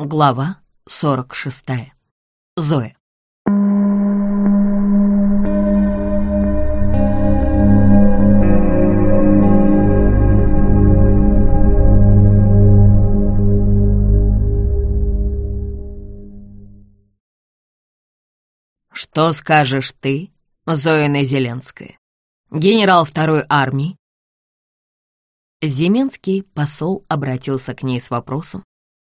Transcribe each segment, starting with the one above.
Глава 46. Зоя. Что скажешь ты, Зоина Зеленская, генерал второй армии? Земенский посол обратился к ней с вопросом,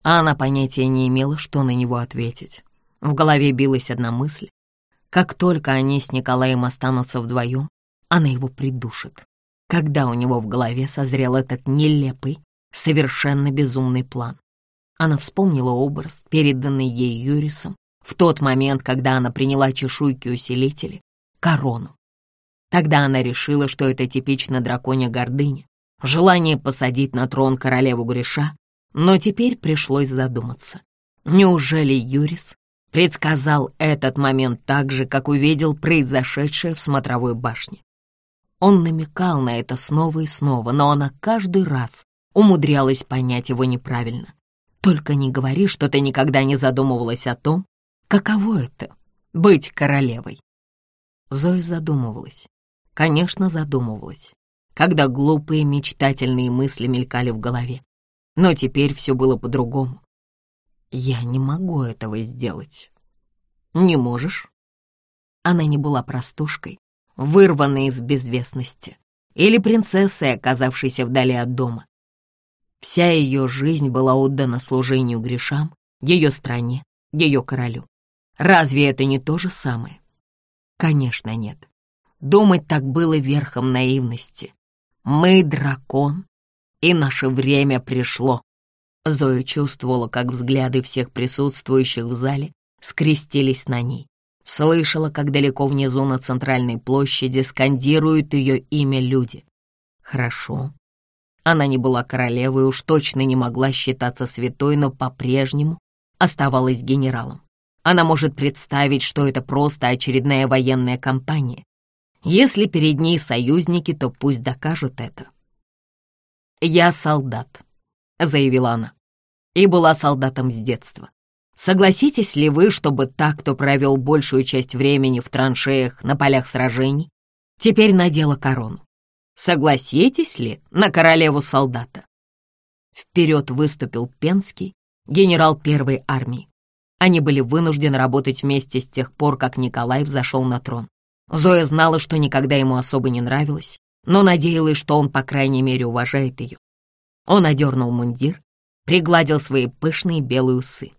а она понятия не имела, что на него ответить. В голове билась одна мысль. Как только они с Николаем останутся вдвоем, она его придушит. Когда у него в голове созрел этот нелепый, совершенно безумный план. Она вспомнила образ, переданный ей Юрисом, в тот момент, когда она приняла чешуйки усилители, корону. Тогда она решила, что это типично драконья гордыня, желание посадить на трон королеву Гриша но теперь пришлось задуматься. Неужели Юрис предсказал этот момент так же, как увидел произошедшее в смотровой башне? Он намекал на это снова и снова, но она каждый раз умудрялась понять его неправильно. Только не говори, что ты никогда не задумывалась о том, каково это — быть королевой. Зоя задумывалась. Конечно, задумывалась, когда глупые мечтательные мысли мелькали в голове. Но теперь все было по-другому. Я не могу этого сделать. Не можешь? Она не была простушкой, вырванной из безвестности, или принцессой, оказавшейся вдали от дома. Вся ее жизнь была отдана служению грешам, ее стране, ее королю. Разве это не то же самое? Конечно, нет. Думать так было верхом наивности. Мы дракон, и наше время пришло. Зоя чувствовала, как взгляды всех присутствующих в зале скрестились на ней. Слышала, как далеко внизу на центральной площади скандируют ее имя люди. Хорошо. Она не была королевой, уж точно не могла считаться святой, но по-прежнему оставалась генералом. Она может представить, что это просто очередная военная кампания. Если перед ней союзники, то пусть докажут это. «Я солдат», — заявила она, и была солдатом с детства. Согласитесь ли вы, чтобы так, кто провел большую часть времени в траншеях на полях сражений, теперь надела корону? Согласитесь ли на королеву солдата? Вперед выступил Пенский, генерал первой армии. Они были вынуждены работать вместе с тех пор, как Николай взошел на трон. Зоя знала, что никогда ему особо не нравилось, но надеялась, что он, по крайней мере, уважает ее. Он одернул мундир, пригладил свои пышные белые усы.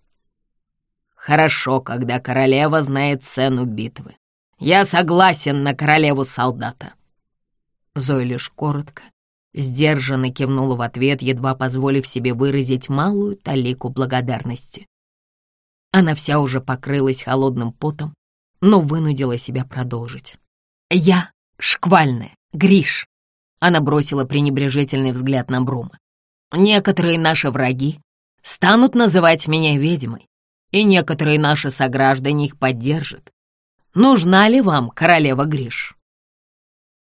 «Хорошо, когда королева знает цену битвы. Я согласен на королеву солдата». Зоя лишь коротко, сдержанно кивнула в ответ, едва позволив себе выразить малую талику благодарности. Она вся уже покрылась холодным потом, но вынудила себя продолжить. «Я шквальная, Гриш!» Она бросила пренебрежительный взгляд на Брума. «Некоторые наши враги станут называть меня ведьмой, и некоторые наши сограждане их поддержат. Нужна ли вам королева Гриш?»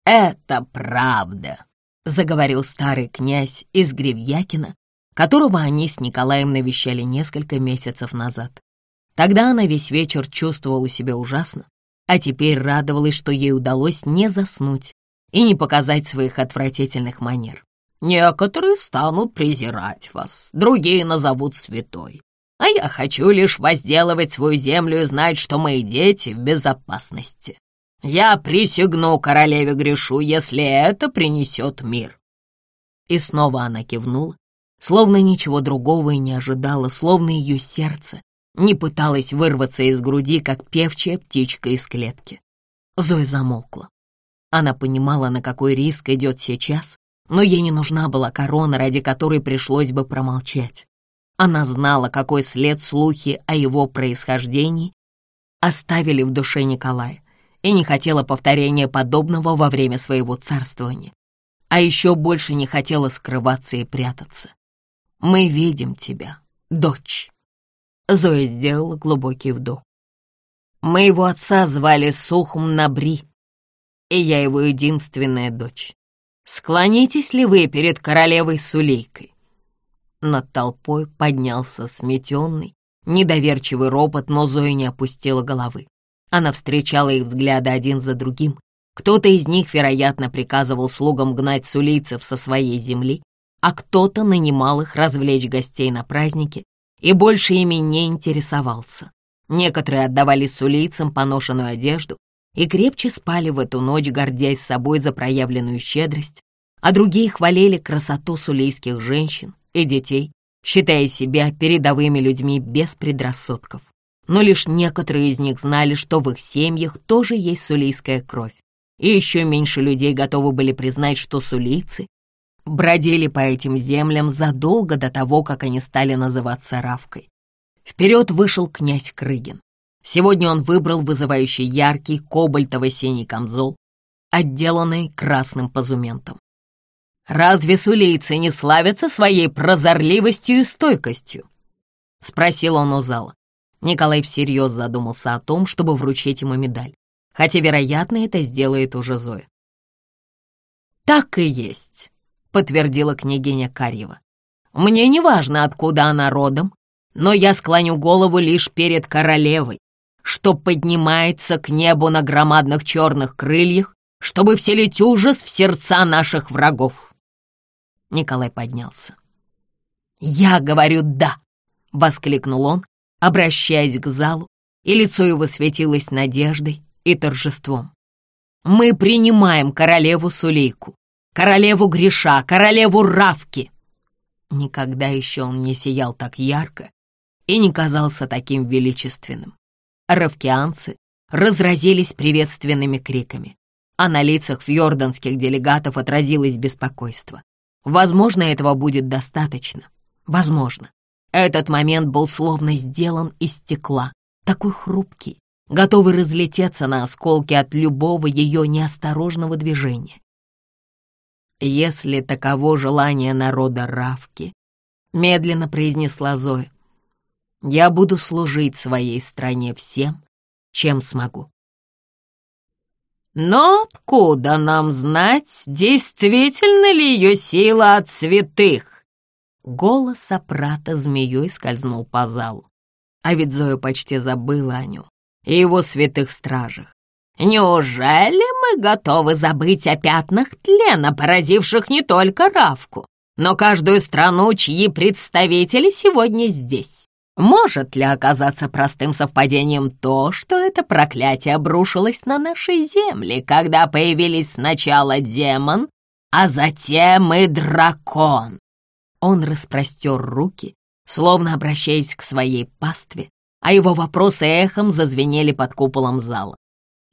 «Это правда», — заговорил старый князь из Гривьякина, которого они с Николаем навещали несколько месяцев назад. Тогда она весь вечер чувствовала себя ужасно, а теперь радовалась, что ей удалось не заснуть и не показать своих отвратительных манер. Некоторые станут презирать вас, другие назовут святой. А я хочу лишь возделывать свою землю и знать, что мои дети в безопасности. Я присягну королеве грешу, если это принесет мир». И снова она кивнула, словно ничего другого и не ожидала, словно ее сердце не пыталось вырваться из груди, как певчая птичка из клетки. Зоя замолкла. Она понимала, на какой риск идет сейчас, но ей не нужна была корона, ради которой пришлось бы промолчать. Она знала, какой след слухи о его происхождении оставили в душе Николая и не хотела повторения подобного во время своего царствования. А еще больше не хотела скрываться и прятаться. «Мы видим тебя, дочь». Зоя сделала глубокий вдох. «Моего отца звали Сухум Набри, и я его единственная дочь. Склонитесь ли вы перед королевой Сулейкой?» Над толпой поднялся сметенный, недоверчивый ропот, но Зоя не опустила головы. Она встречала их взгляды один за другим. Кто-то из них, вероятно, приказывал слугам гнать сулийцев со своей земли, а кто-то нанимал их развлечь гостей на празднике и больше ими не интересовался. Некоторые отдавали сулийцам поношенную одежду и крепче спали в эту ночь, гордясь собой за проявленную щедрость, а другие хвалили красоту сулейских женщин и детей, считая себя передовыми людьми без предрассудков. Но лишь некоторые из них знали, что в их семьях тоже есть сулейская кровь. И еще меньше людей готовы были признать, что сулейцы бродили по этим землям задолго до того, как они стали называться Равкой. Вперед вышел князь Крыгин. Сегодня он выбрал вызывающий яркий кобальтово-синий камзол, отделанный красным позументом. «Разве сулейцы не славятся своей прозорливостью и стойкостью?» — спросил он у зала. Николай всерьез задумался о том, чтобы вручить ему медаль, хотя, вероятно, это сделает уже Зоя. «Так и есть», — подтвердила княгиня Карьева. «Мне не важно, откуда она родом, но я склоню голову лишь перед королевой, что поднимается к небу на громадных черных крыльях, чтобы вселить ужас в сердца наших врагов. Николай поднялся. «Я говорю «да», — воскликнул он, обращаясь к залу, и лицо его светилось надеждой и торжеством. «Мы принимаем королеву Сулейку, королеву Гриша, королеву Равки!» Никогда еще он не сиял так ярко и не казался таким величественным. Равкианцы разразились приветственными криками, а на лицах фьорданских делегатов отразилось беспокойство. Возможно, этого будет достаточно. Возможно. Этот момент был словно сделан из стекла, такой хрупкий, готовый разлететься на осколки от любого ее неосторожного движения. «Если таково желание народа Равки», — медленно произнесла Зоя, «я буду служить своей стране всем, чем смогу». Но откуда нам знать, действительно ли ее сила от святых? Голос Сопрата змеей скользнул по залу. А ведь Зоя почти забыла о нем и его святых стражах. Неужели мы готовы забыть о пятнах тлена, поразивших не только Равку, но каждую страну, чьи представители сегодня здесь? Может ли оказаться простым совпадением то, что это проклятие обрушилось на наши земли, когда появились сначала демон, а затем и дракон? Он распростер руки, словно обращаясь к своей пастве, а его вопросы эхом зазвенели под куполом зала.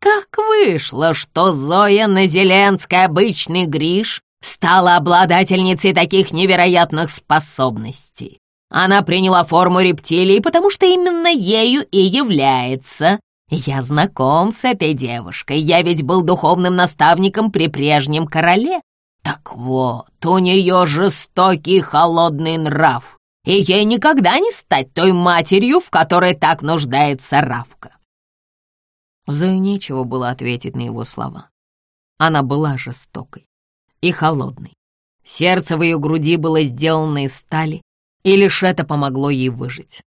Как вышло, что Зоя Назеленская, обычный Гриш, стала обладательницей таких невероятных способностей? Она приняла форму рептилии, потому что именно ею и является. Я знаком с этой девушкой, я ведь был духовным наставником при прежнем короле. Так вот, у нее жестокий холодный нрав, и ей никогда не стать той матерью, в которой так нуждается Равка. Зою нечего было ответить на его слова. Она была жестокой и холодной. Сердце в ее груди было сделано из стали, и лишь это помогло ей выжить.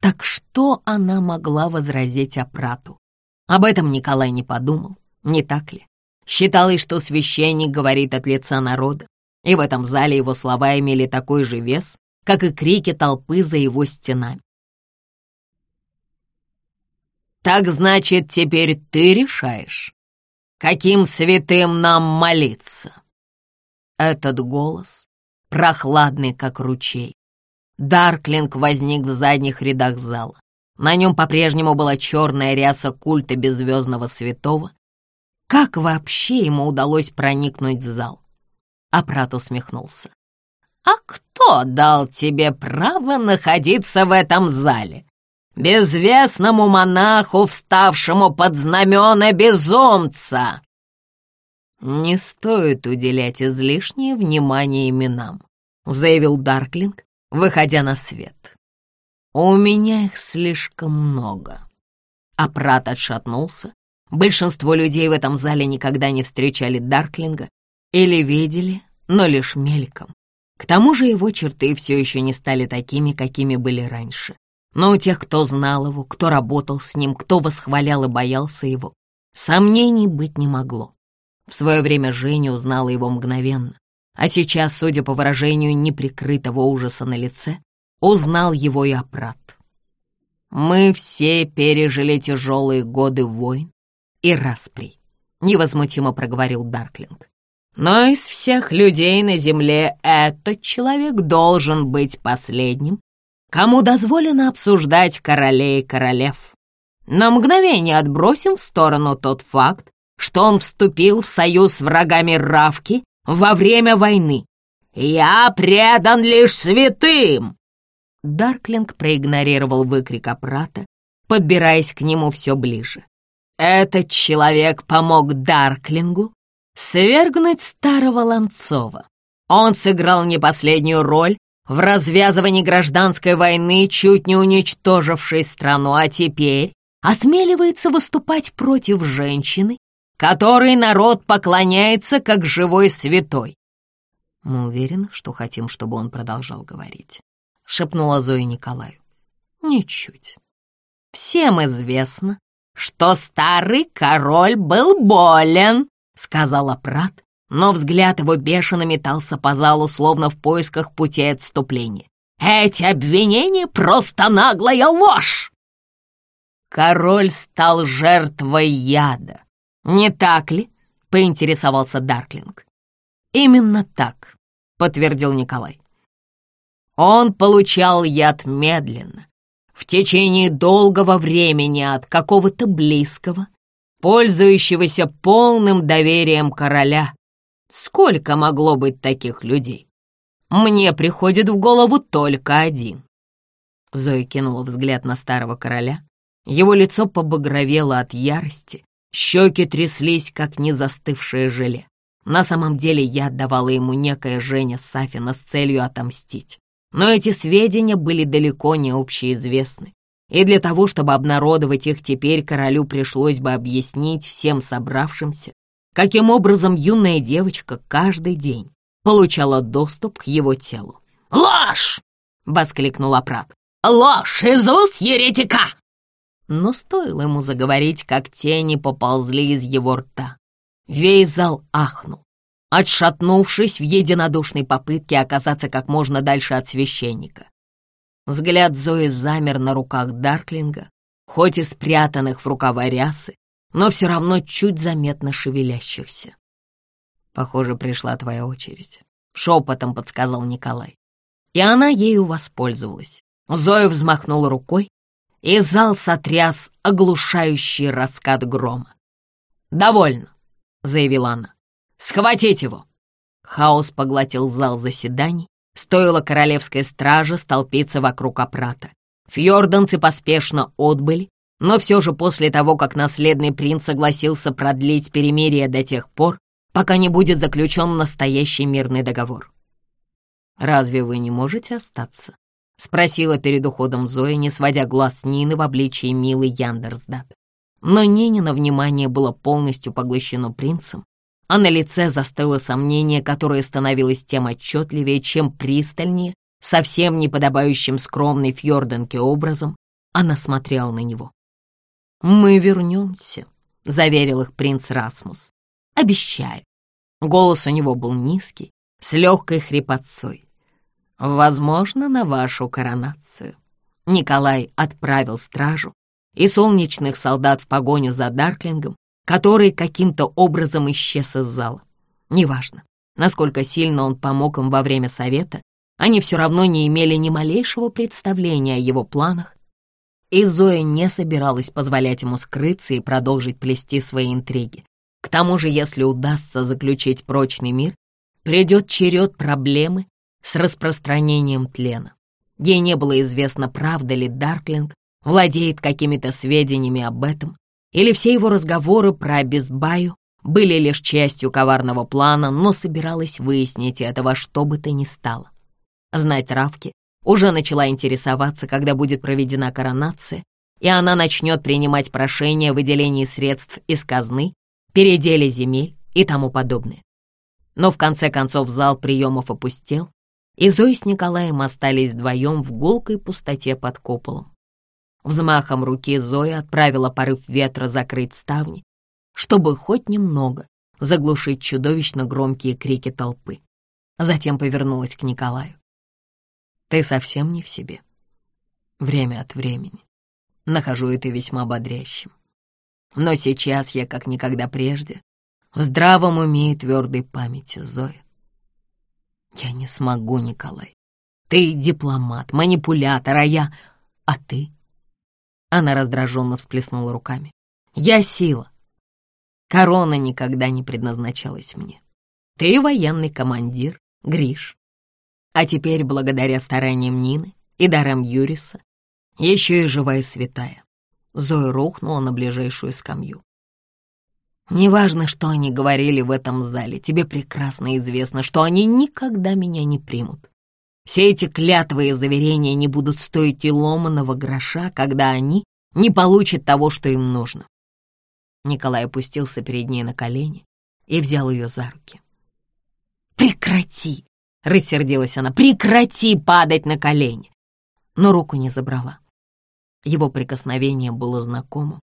Так что она могла возразить Апрату? Об этом Николай не подумал, не так ли? Считалось, что священник говорит от лица народа, и в этом зале его слова имели такой же вес, как и крики толпы за его стенами. «Так значит, теперь ты решаешь, каким святым нам молиться?» Этот голос, прохладный, как ручей, Дарклинг возник в задних рядах зала. На нем по-прежнему была черная ряса культа беззвездного святого. Как вообще ему удалось проникнуть в зал? Апрат усмехнулся. «А кто дал тебе право находиться в этом зале? Безвестному монаху, вставшему под знамена безумца!» «Не стоит уделять излишнее внимание именам», — заявил Дарклинг, выходя на свет. «У меня их слишком много». Апрат отшатнулся. Большинство людей в этом зале никогда не встречали Дарклинга или видели, но лишь мельком. К тому же его черты все еще не стали такими, какими были раньше. Но у тех, кто знал его, кто работал с ним, кто восхвалял и боялся его, сомнений быть не могло. В свое время Женя узнала его мгновенно, а сейчас, судя по выражению неприкрытого ужаса на лице, узнал его и Апрат. «Мы все пережили тяжелые годы войн и распри», — невозмутимо проговорил Дарклинг. «Но из всех людей на земле этот человек должен быть последним, кому дозволено обсуждать королей и королев. На мгновение отбросим в сторону тот факт, что он вступил в союз с врагами Равки во время войны. «Я предан лишь святым!» Дарклинг проигнорировал выкрик Апрата, подбираясь к нему все ближе. Этот человек помог Дарклингу свергнуть старого Ланцова. Он сыграл не последнюю роль в развязывании гражданской войны, чуть не уничтожившей страну, а теперь осмеливается выступать против женщины, которой народ поклоняется как живой святой. Мы уверены, что хотим, чтобы он продолжал говорить, шепнула Зоя Николаю. Ничуть. Всем известно, что старый король был болен, сказала Прат, но взгляд его бешено метался по залу, словно в поисках пути отступления. Эти обвинения просто наглая ложь! Король стал жертвой яда, «Не так ли?» — поинтересовался Дарклинг. «Именно так», — подтвердил Николай. Он получал яд медленно, в течение долгого времени от какого-то близкого, пользующегося полным доверием короля. Сколько могло быть таких людей? Мне приходит в голову только один. Зоя кинула взгляд на старого короля. Его лицо побагровело от ярости, Щеки тряслись, как не застывшее желе. На самом деле я отдавала ему некое Женя Сафина с целью отомстить. Но эти сведения были далеко не общеизвестны. И для того, чтобы обнародовать их теперь, королю пришлось бы объяснить всем собравшимся, каким образом юная девочка каждый день получала доступ к его телу. «Ложь!» — воскликнул Апрат. «Ложь из уст еретика!» Но стоило ему заговорить, как тени поползли из его рта. Весь зал ахнул, отшатнувшись в единодушной попытке оказаться как можно дальше от священника. Взгляд Зои замер на руках Дарклинга, хоть и спрятанных в рукава рясы, но все равно чуть заметно шевелящихся. «Похоже, пришла твоя очередь», — шепотом подсказал Николай. И она ею воспользовалась. Зоя взмахнула рукой, и зал сотряс оглушающий раскат грома. «Довольно», — заявила она. «Схватить его!» Хаос поглотил зал заседаний, стоило королевской страже столпиться вокруг опрата. Фьорданцы поспешно отбыли, но все же после того, как наследный принц согласился продлить перемирие до тех пор, пока не будет заключен настоящий мирный договор. «Разве вы не можете остаться?» — спросила перед уходом Зоя, не сводя глаз Нины в обличии милой Яндерсдат. Но Нинина внимание было полностью поглощено принцем, а на лице застыло сомнение, которое становилось тем отчетливее, чем пристальнее, совсем не подобающим скромной Фьорденке образом, она смотрела на него. «Мы вернемся», — заверил их принц Расмус. «Обещаю». Голос у него был низкий, с легкой хрипотцой. Возможно, на вашу коронацию. Николай отправил стражу и солнечных солдат в погоню за Дарклингом, который каким-то образом исчез из зала. Неважно, насколько сильно он помог им во время совета, они все равно не имели ни малейшего представления о его планах, и Зоя не собиралась позволять ему скрыться и продолжить плести свои интриги. К тому же, если удастся заключить прочный мир, придет черед проблемы с распространением тлена. Ей не было известно, правда ли Дарклинг владеет какими-то сведениями об этом, или все его разговоры про Абисбаю были лишь частью коварного плана, но собиралась выяснить этого что бы то ни стало. Знать Равки уже начала интересоваться, когда будет проведена коронация, и она начнет принимать прошения о выделении средств из казны, переделе земель и тому подобное. Но в конце концов зал приемов опустел, и Зоя с Николаем остались вдвоем в гулкой пустоте под куполом. Взмахом руки Зоя отправила порыв ветра закрыть ставни, чтобы хоть немного заглушить чудовищно громкие крики толпы. Затем повернулась к Николаю. «Ты совсем не в себе. Время от времени. Нахожу это весьма бодрящим. Но сейчас я, как никогда прежде, в здравом уме и твердой памяти, Зоя. Я не смогу, Николай. Ты дипломат, манипулятор, а я... А ты? Она раздраженно всплеснула руками. Я сила. Корона никогда не предназначалась мне. Ты военный командир, Гриш. А теперь, благодаря стараниям Нины и дарам Юриса, еще и живая святая. Зоя рухнула на ближайшую скамью. Неважно, что они говорили в этом зале, тебе прекрасно известно, что они никогда меня не примут. Все эти клятвы и заверения не будут стоить и ломаного гроша, когда они не получат того, что им нужно. Николай опустился перед ней на колени и взял ее за руки. «Прекрати!» — рассердилась она. «Прекрати падать на колени!» Но руку не забрала. Его прикосновение было знакомым,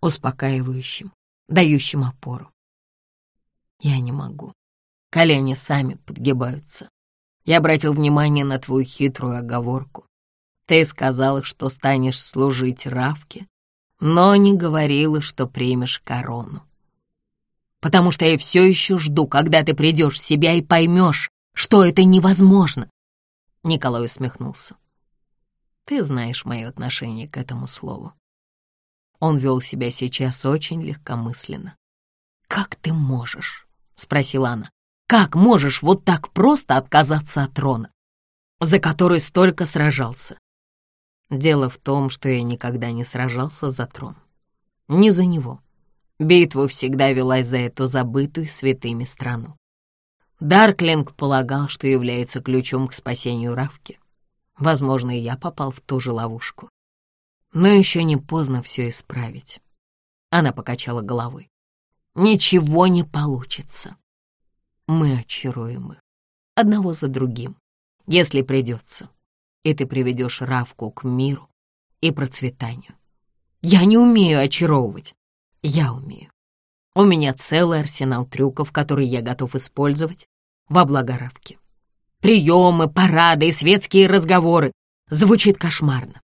успокаивающим, дающим опору. Я не могу. Колени сами подгибаются. Я обратил внимание на твою хитрую оговорку. Ты сказала, что станешь служить Равке, но не говорила, что примешь корону. Потому что я все еще жду, когда ты придешь в себя и поймешь, что это невозможно. Николай усмехнулся. Ты знаешь мое отношение к этому слову. Он вел себя сейчас очень легкомысленно. «Как ты можешь?» — спросила она. «Как можешь вот так просто отказаться от трона, за который столько сражался?» Дело в том, что я никогда не сражался за трон. Не за него. Битва всегда велась за эту забытую святыми страну. Дарклинг полагал, что является ключом к спасению Равки. Возможно, и я попал в ту же ловушку. Но еще не поздно все исправить. Она покачала головой. Ничего не получится. Мы очаруем их, одного за другим, если придется. И ты приведешь Равку к миру и процветанию. Я не умею очаровывать. Я умею. У меня целый арсенал трюков, которые я готов использовать во благо Равки. Приемы, парады и светские разговоры. Звучит кошмарно.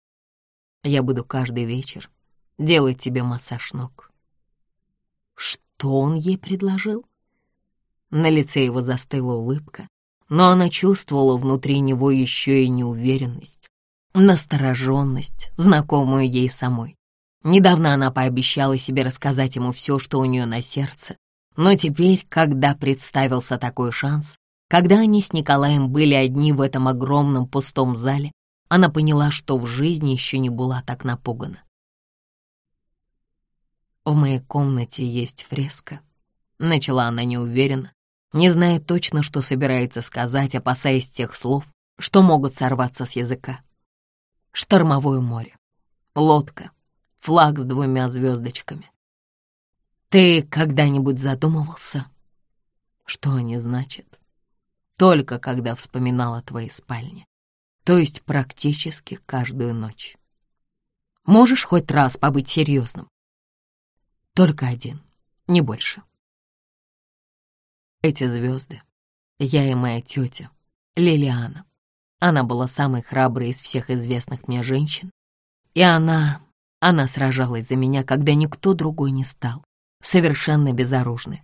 Я буду каждый вечер делать тебе массаж ног. Что он ей предложил? На лице его застыла улыбка, но она чувствовала внутри него еще и неуверенность, настороженность, знакомую ей самой. Недавно она пообещала себе рассказать ему все, что у нее на сердце, но теперь, когда представился такой шанс, когда они с Николаем были одни в этом огромном пустом зале, она поняла, что в жизни еще не была так напугана. «В моей комнате есть фреска», — начала она неуверенно, не зная точно, что собирается сказать, опасаясь тех слов, что могут сорваться с языка. Штормовое море, лодка, флаг с двумя звездочками. Ты когда-нибудь задумывался, что они значат? только когда вспоминала твои спальни, то есть практически каждую ночь. Можешь хоть раз побыть серьезным? Только один, не больше. Эти звезды, я и моя тетя, Лилиана. Она была самой храброй из всех известных мне женщин. И она, она сражалась за меня, когда никто другой не стал, совершенно безоружной.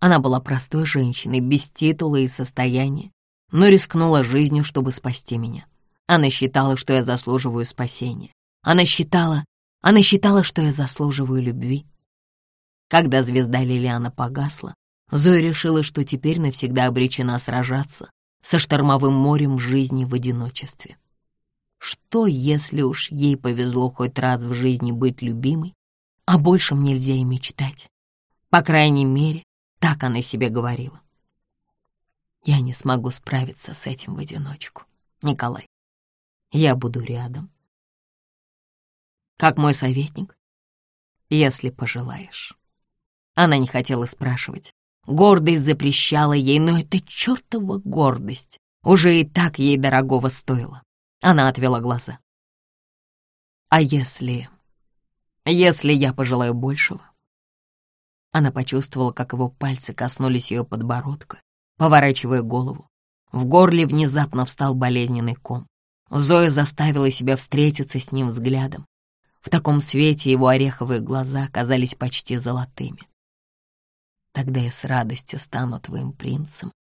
Она была простой женщиной, без титула и состояния, но рискнула жизнью, чтобы спасти меня. Она считала, что я заслуживаю спасения. Она считала, она считала, что я заслуживаю любви. Когда звезда Лилиана погасла, Зоя решила, что теперь навсегда обречена сражаться со штормовым морем жизни в одиночестве. Что, если уж ей повезло хоть раз в жизни быть любимой, а большем нельзя и мечтать? По крайней мере, так она себе говорила. Я не смогу справиться с этим в одиночку. Николай, я буду рядом. Как мой советник, если пожелаешь. Она не хотела спрашивать. Гордость запрещала ей, но эта чертова гордость уже и так ей дорогого стоило. Она отвела глаза. А если... если я пожелаю большего? Она почувствовала, как его пальцы коснулись ее подбородка, поворачивая голову. В горле внезапно встал болезненный ком. Зоя заставила себя встретиться с ним взглядом. В таком свете его ореховые глаза казались почти золотыми. Тогда я с радостью стану твоим принцем,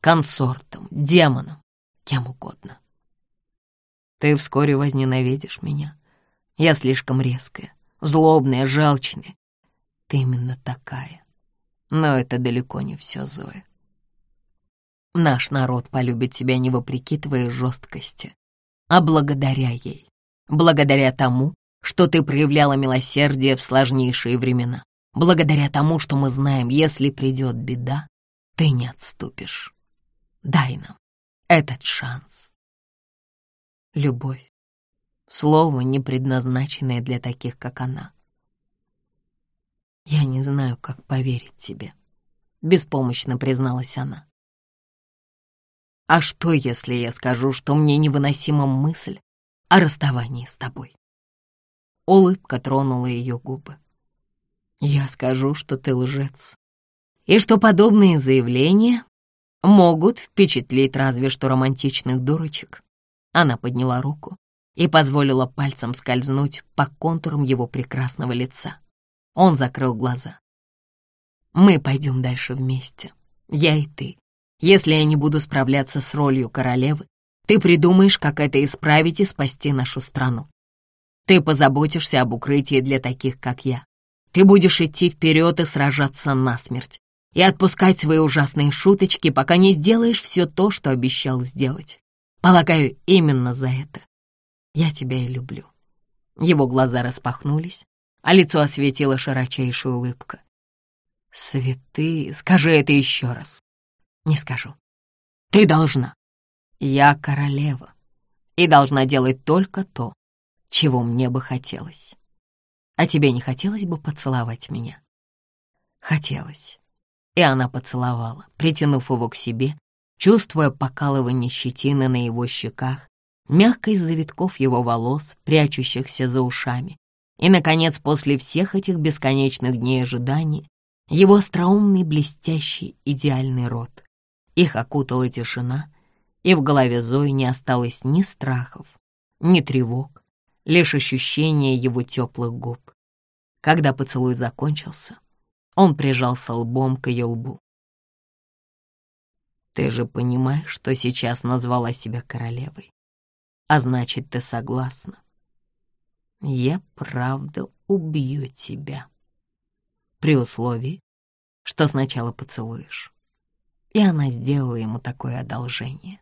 консортом, демоном, кем угодно. Ты вскоре возненавидишь меня. Я слишком резкая, злобная, жалчная. Ты именно такая. Но это далеко не все, Зоя. Наш народ полюбит тебя не вопреки твоей жесткости, а благодаря ей, благодаря тому, что ты проявляла милосердие в сложнейшие времена, благодаря тому, что мы знаем, если придет беда, ты не отступишь. Дай нам этот шанс. Любовь. Слово, не предназначенное для таких, как она. Я не знаю, как поверить тебе, — беспомощно призналась она. А что, если я скажу, что мне невыносима мысль о расставании с тобой? Улыбка тронула ее губы. Я скажу, что ты лжец, и что подобные заявления могут впечатлить разве что романтичных дурочек. Она подняла руку и позволила пальцем скользнуть по контурам его прекрасного лица. Он закрыл глаза. «Мы пойдем дальше вместе, я и ты, если я не буду справляться с ролью королевы, ты придумаешь, как это исправить и спасти нашу страну. Ты позаботишься об укрытии для таких, как я. Ты будешь идти вперед и сражаться насмерть, и отпускать свои ужасные шуточки, пока не сделаешь все то, что обещал сделать. Полагаю, именно за это я тебя и люблю». Его глаза распахнулись, а лицо осветила широчайшая улыбка. «Святые, скажи это еще раз. Не скажу. Ты должна. Я королева и должна делать только то, чего мне бы хотелось. А тебе не хотелось бы поцеловать меня? Хотелось. И она поцеловала, притянув его к себе, чувствуя покалывание щетины на его щеках, мягкость завитков его волос, прячущихся за ушами. И, наконец, после всех этих бесконечных дней ожидания, его остроумный, блестящий, идеальный рот. Их окутала тишина, и в голове Зои не осталось ни страхов, ни тревог, лишь ощущение его теплых губ. Когда поцелуй закончился, он прижался лбом к ее лбу. «Ты же понимаешь, что сейчас назвала себя королевой, а значит, ты согласна. Я правда убью тебя, при условии, что сначала поцелуешь» и она сделала ему такое одолжение.